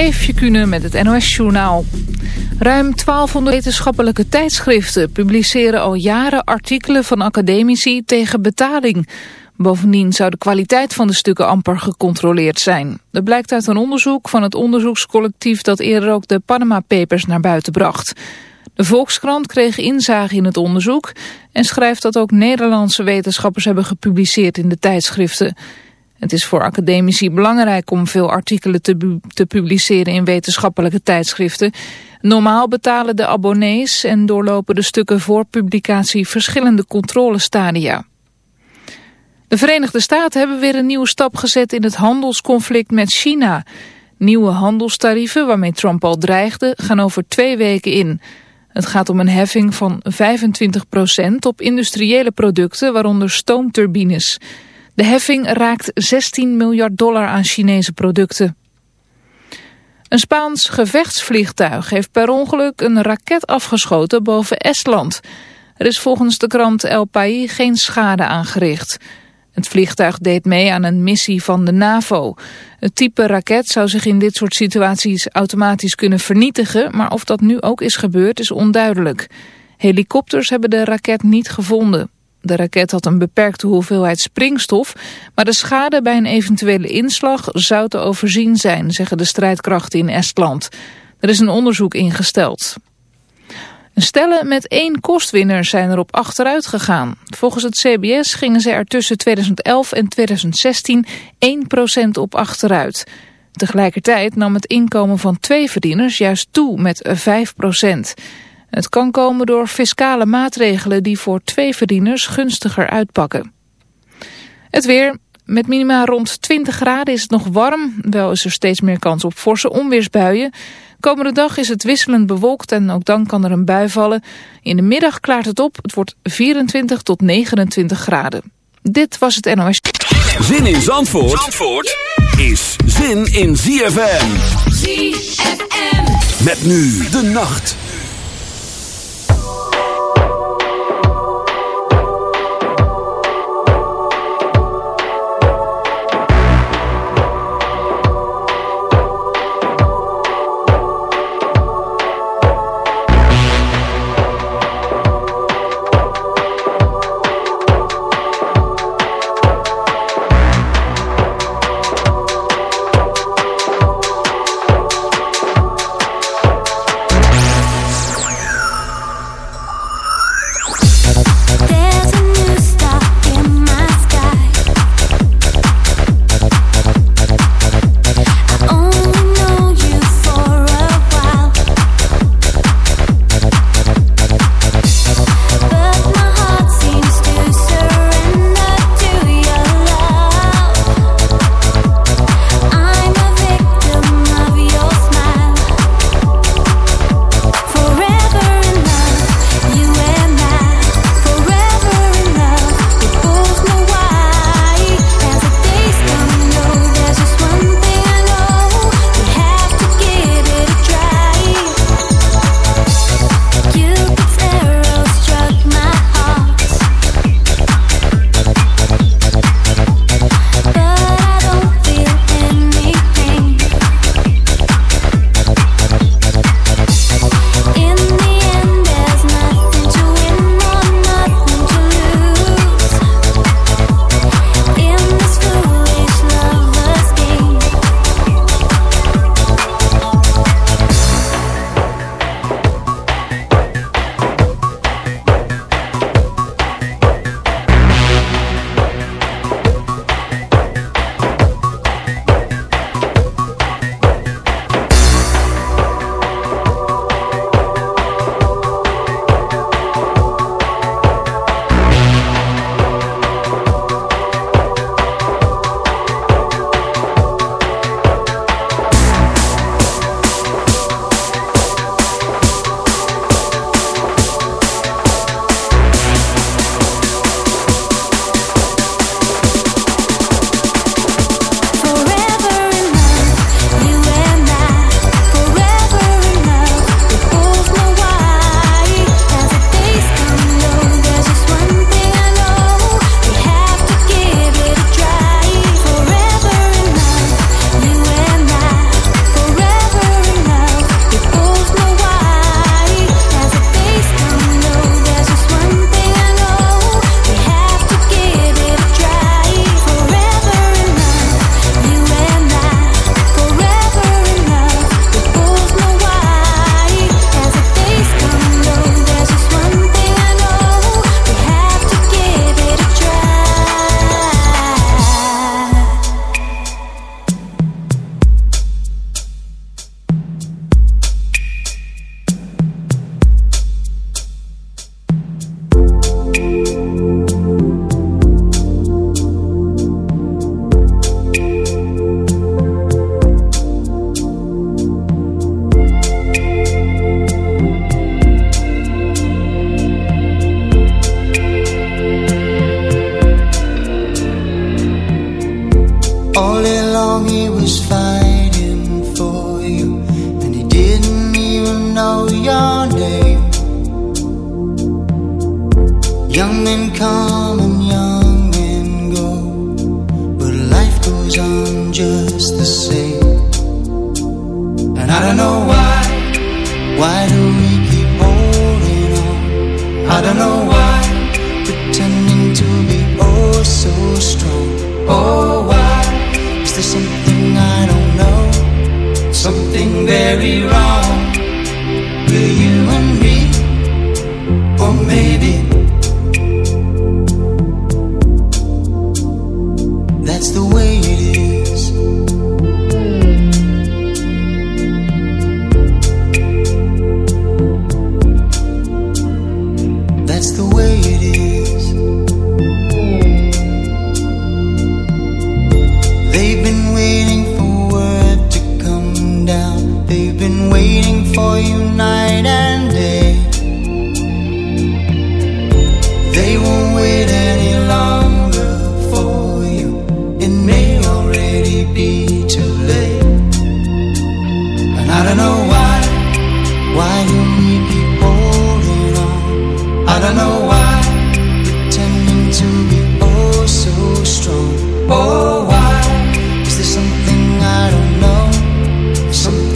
Eefje Kunnen met het NOS-journaal. Ruim 1200 wetenschappelijke tijdschriften publiceren al jaren artikelen van academici tegen betaling. Bovendien zou de kwaliteit van de stukken amper gecontroleerd zijn. Dat blijkt uit een onderzoek van het onderzoekscollectief dat eerder ook de Panama Papers naar buiten bracht. De Volkskrant kreeg inzage in het onderzoek en schrijft dat ook Nederlandse wetenschappers hebben gepubliceerd in de tijdschriften. Het is voor academici belangrijk om veel artikelen te, te publiceren in wetenschappelijke tijdschriften. Normaal betalen de abonnees en doorlopen de stukken voor publicatie verschillende controlestadia. De Verenigde Staten hebben weer een nieuwe stap gezet in het handelsconflict met China. Nieuwe handelstarieven waarmee Trump al dreigde gaan over twee weken in. Het gaat om een heffing van 25% op industriële producten, waaronder stoomturbines. De heffing raakt 16 miljard dollar aan Chinese producten. Een Spaans gevechtsvliegtuig heeft per ongeluk een raket afgeschoten boven Estland. Er is volgens de krant El País geen schade aangericht. Het vliegtuig deed mee aan een missie van de NAVO. Het type raket zou zich in dit soort situaties automatisch kunnen vernietigen... maar of dat nu ook is gebeurd is onduidelijk. Helikopters hebben de raket niet gevonden. De raket had een beperkte hoeveelheid springstof, maar de schade bij een eventuele inslag zou te overzien zijn, zeggen de strijdkrachten in Estland. Er is een onderzoek ingesteld. Stellen met één kostwinner zijn erop achteruit gegaan. Volgens het CBS gingen ze er tussen 2011 en 2016 1% op achteruit. Tegelijkertijd nam het inkomen van twee verdieners juist toe met 5%. Het kan komen door fiscale maatregelen die voor twee verdieners gunstiger uitpakken. Het weer. Met minima rond 20 graden is het nog warm. Wel is er steeds meer kans op forse onweersbuien. Komende dag is het wisselend bewolkt en ook dan kan er een bui vallen. In de middag klaart het op. Het wordt 24 tot 29 graden. Dit was het NOS. Zin in Zandvoort, Zandvoort is zin in ZFM. ZFM. Met nu de nacht.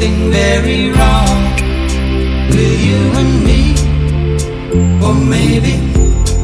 something very wrong with you and me, or maybe.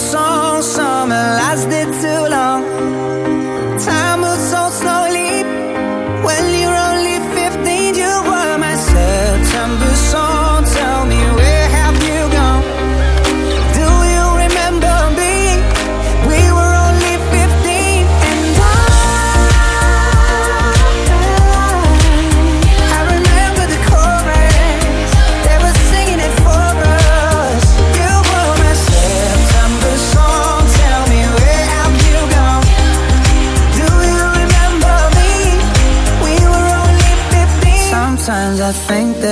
song, summer lasted too long. Time was so slow.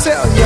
tell you,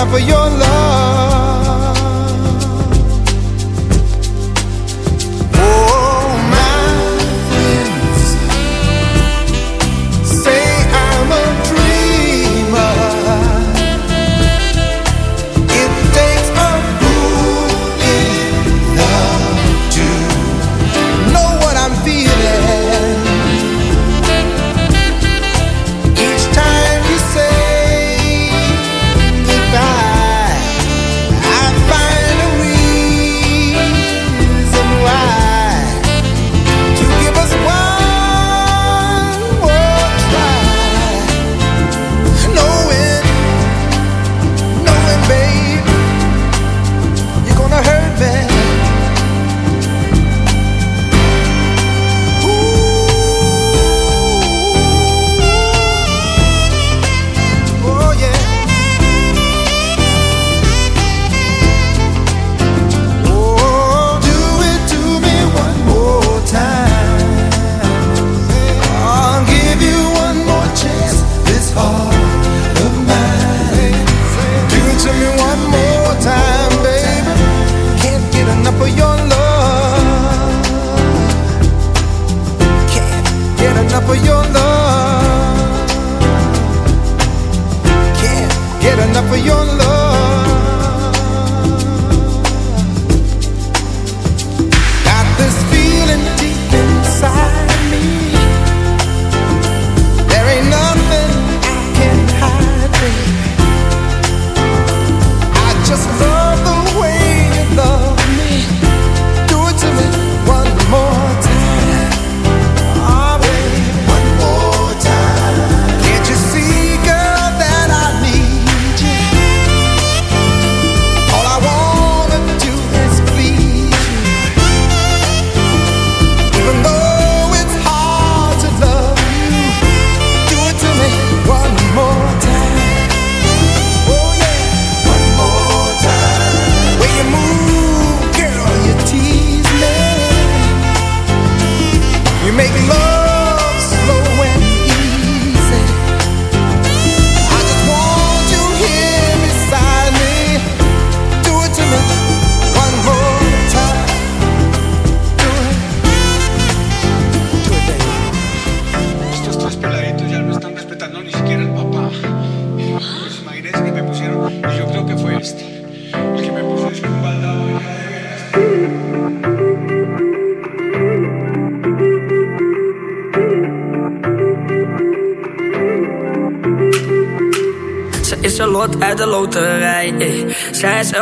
get enough of your love.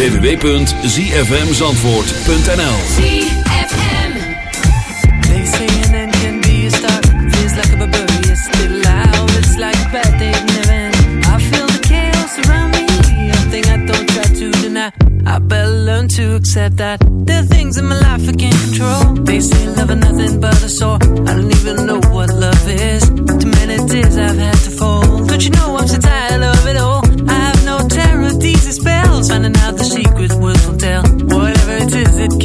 www.zfmzandvoort.nl. I the better learn to accept that are things in my life I can't control. They say love nothing but a sore. I don't even know what love is. Too many I've had to fold. Don't you know I'm of it all? I have no terror these spells. Finding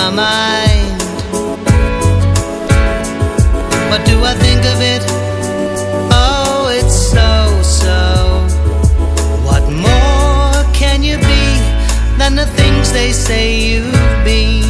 my mind. What do I think of it? Oh, it's so, so. What more can you be than the things they say you've been?